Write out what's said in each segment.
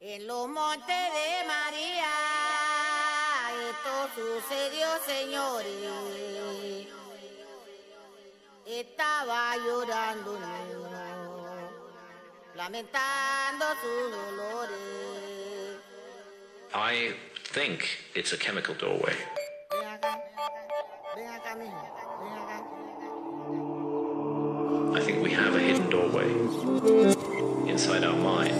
En los montes de María, esto sucedió, señores. Estaba llorando niño, lamentando sus dolores. I think it's a chemical doorway. Ven acá, ven acá, ven acá. I think we have a hidden doorway inside our mind.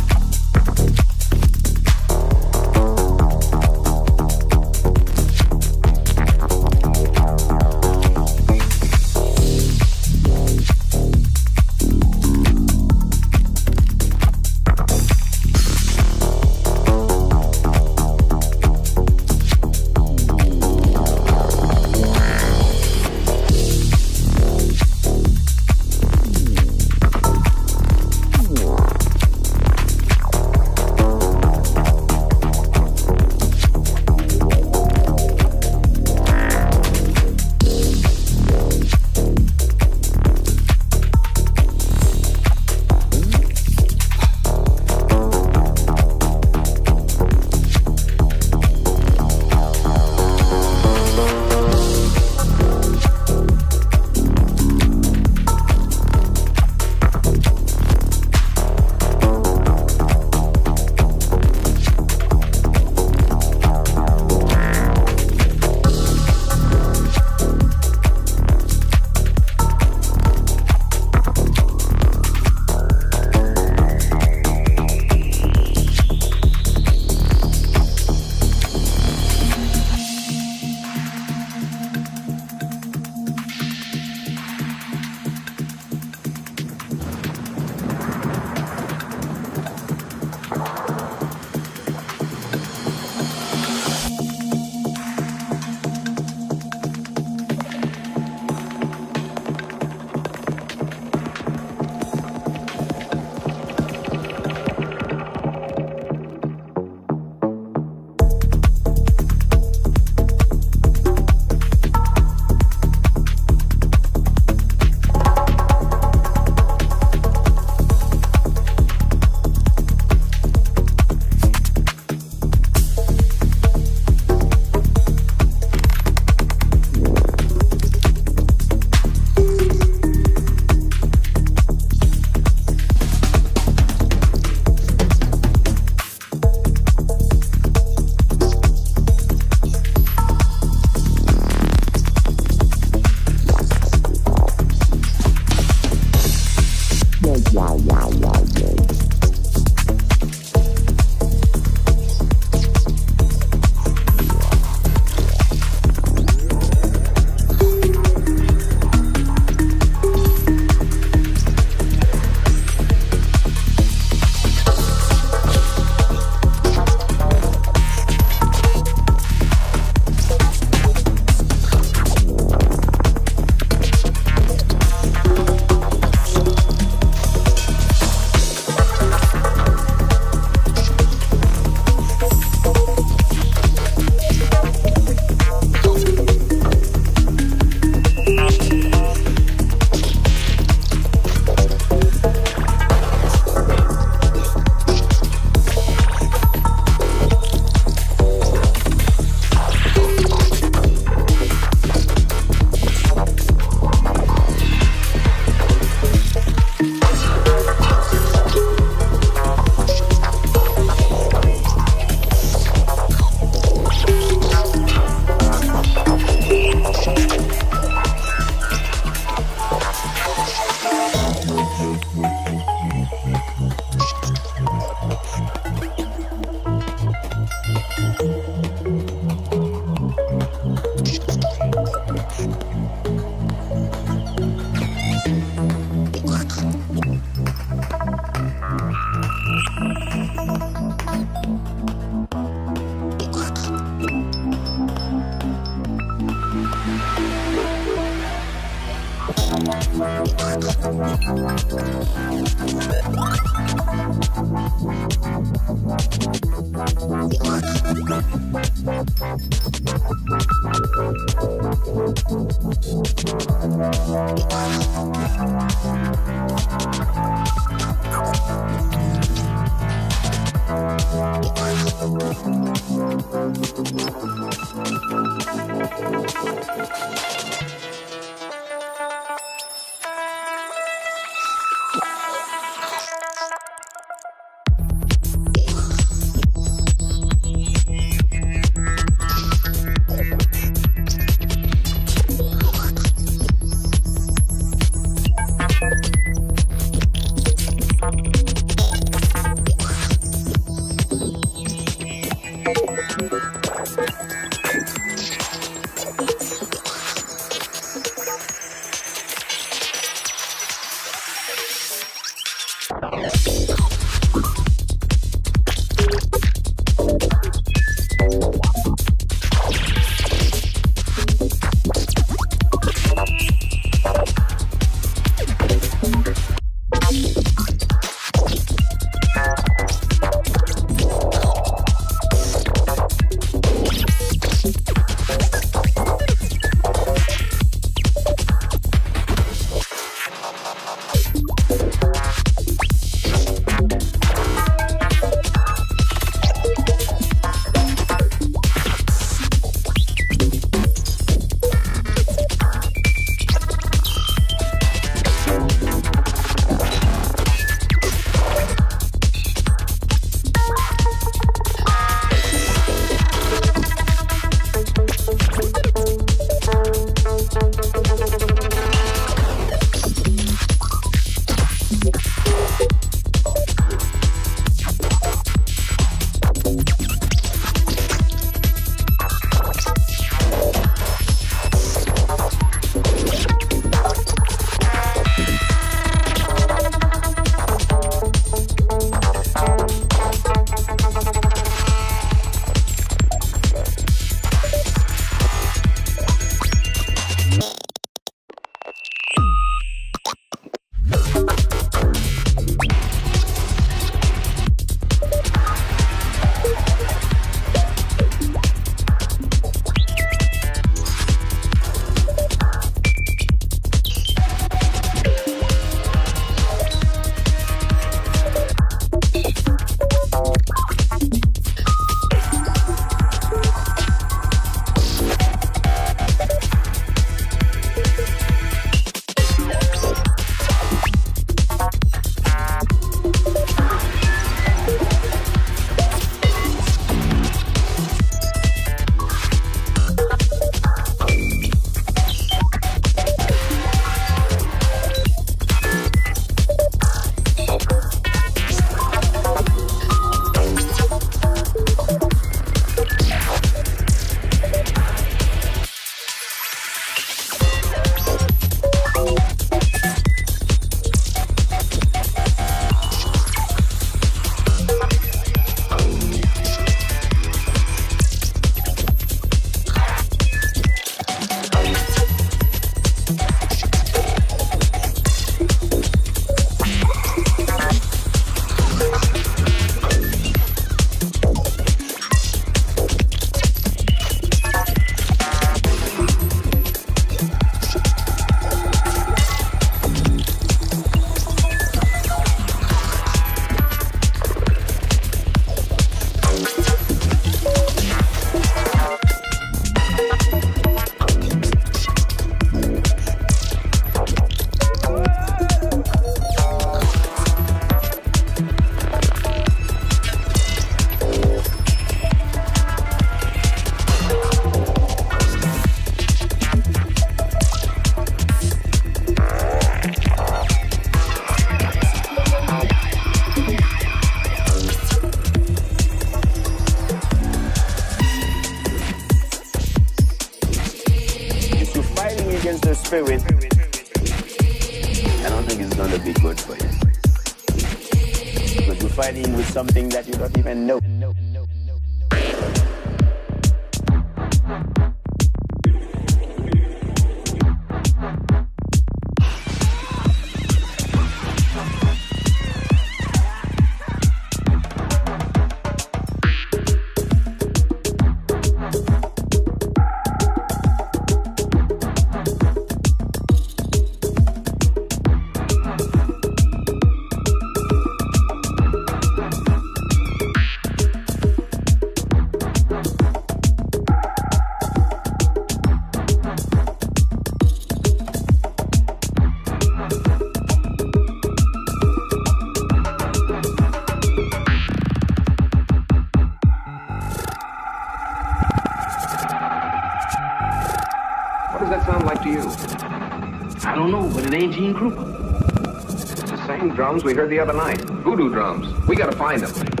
drums we heard the other night. Voodoo drums. We gotta find them.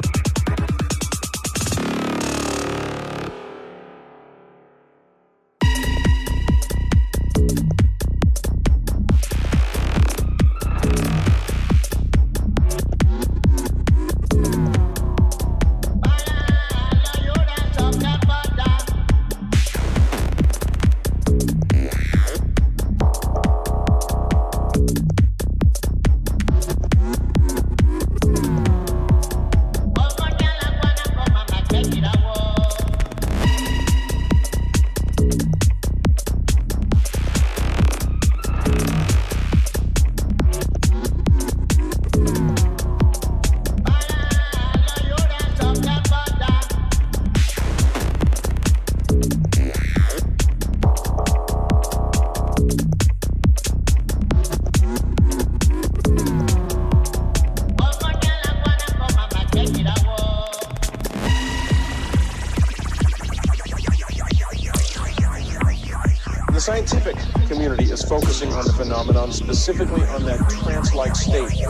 specifically on that trance like state.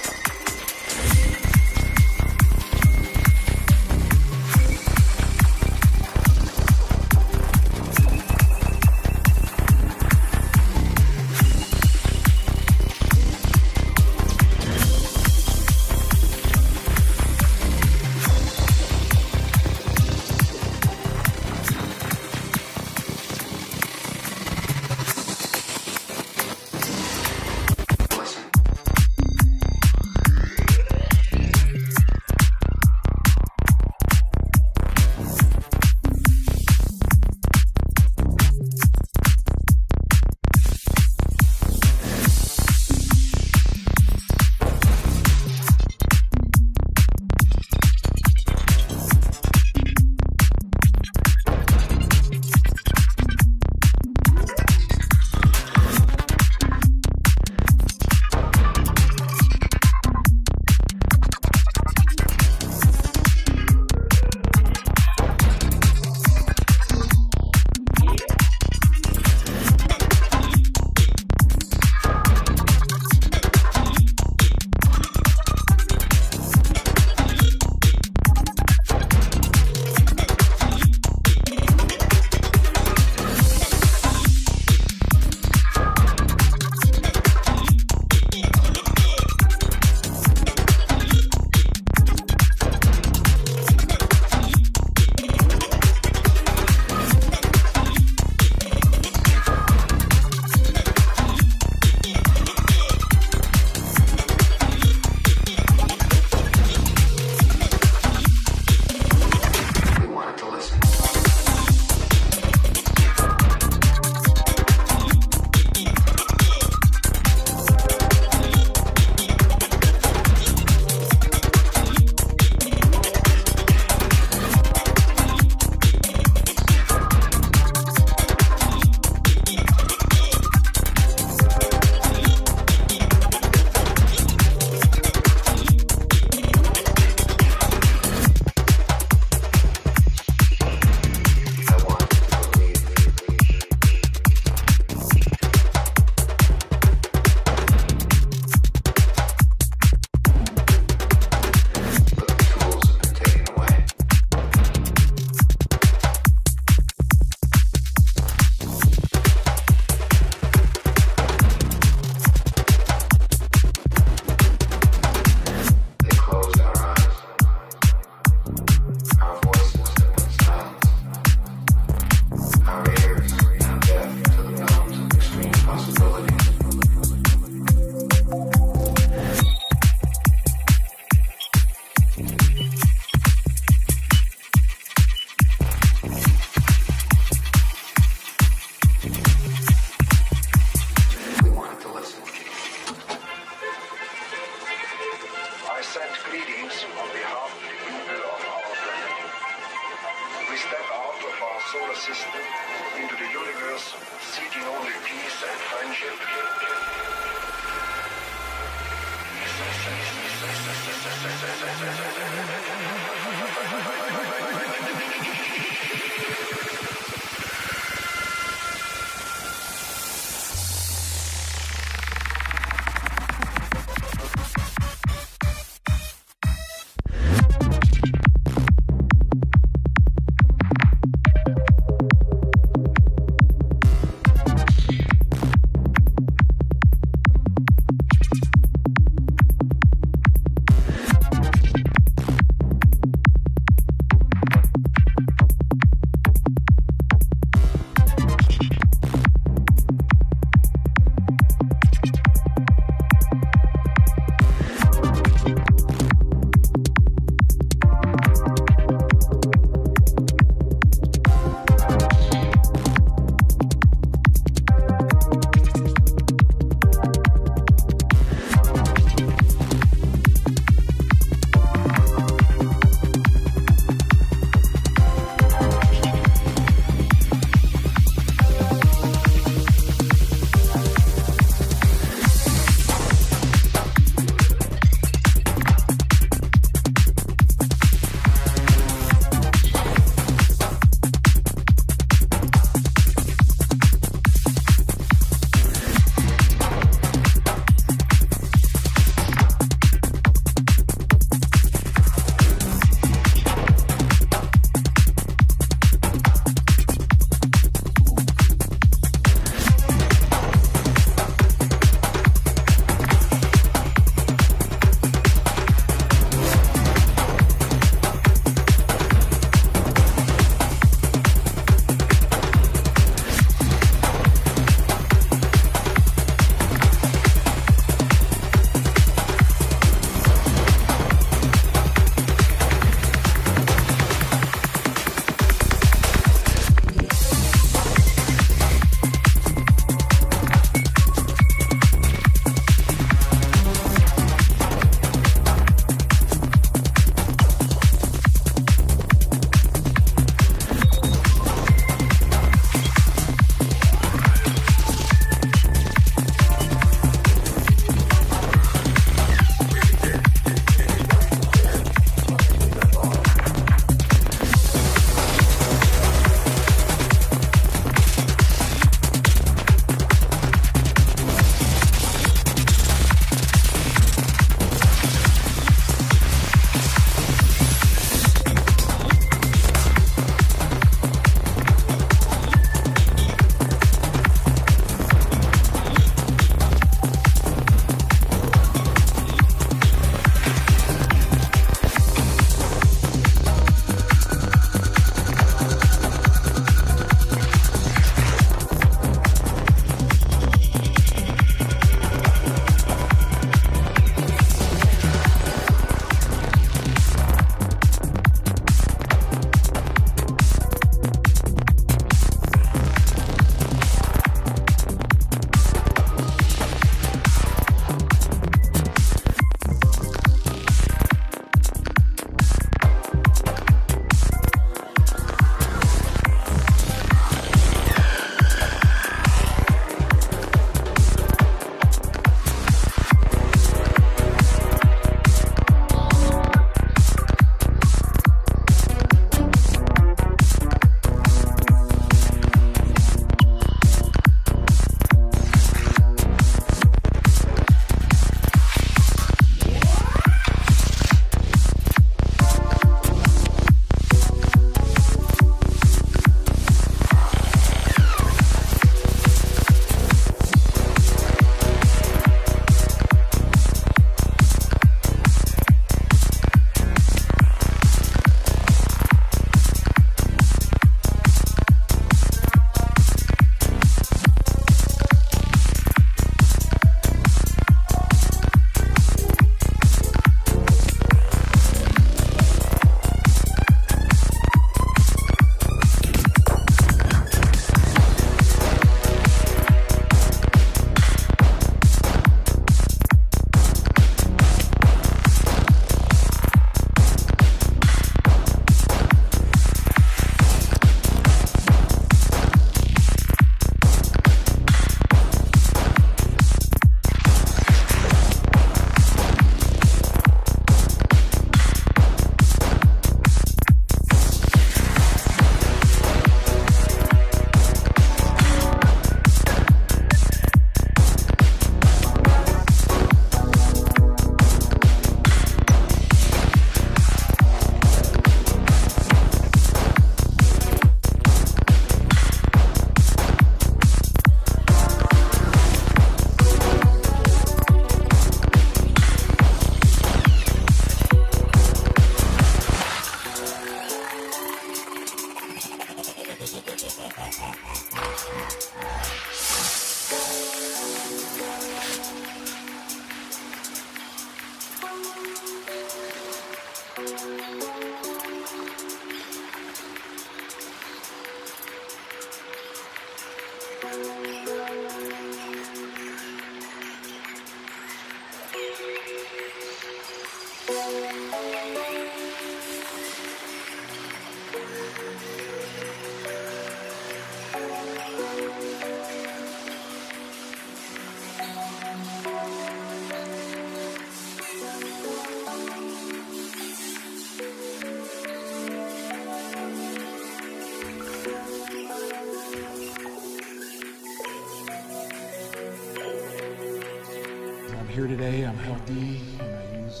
Today, I'm healthy, and I use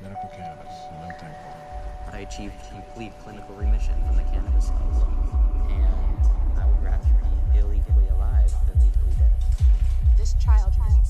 medical cannabis, and I'm thankful. I achieved complete clinical remission from the cannabis alone, and I would rather be illegally alive than legally dead. This child needs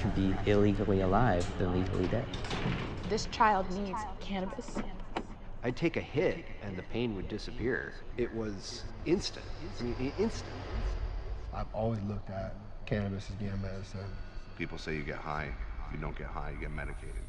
I would rather be illegally alive than legally dead. This child needs cannabis. I'd take a hit and the pain would disappear. It was instant. I mean, instant. I've always looked at cannabis as being medicine. People say you get high. You don't get high, you get medicated.